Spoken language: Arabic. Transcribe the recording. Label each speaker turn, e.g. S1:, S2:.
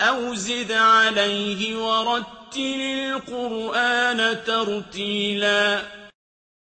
S1: أَوْ زِدْ عَلَيْهِ وَرَتِّلِ الْقُرْآنَ تَرْتِيلًا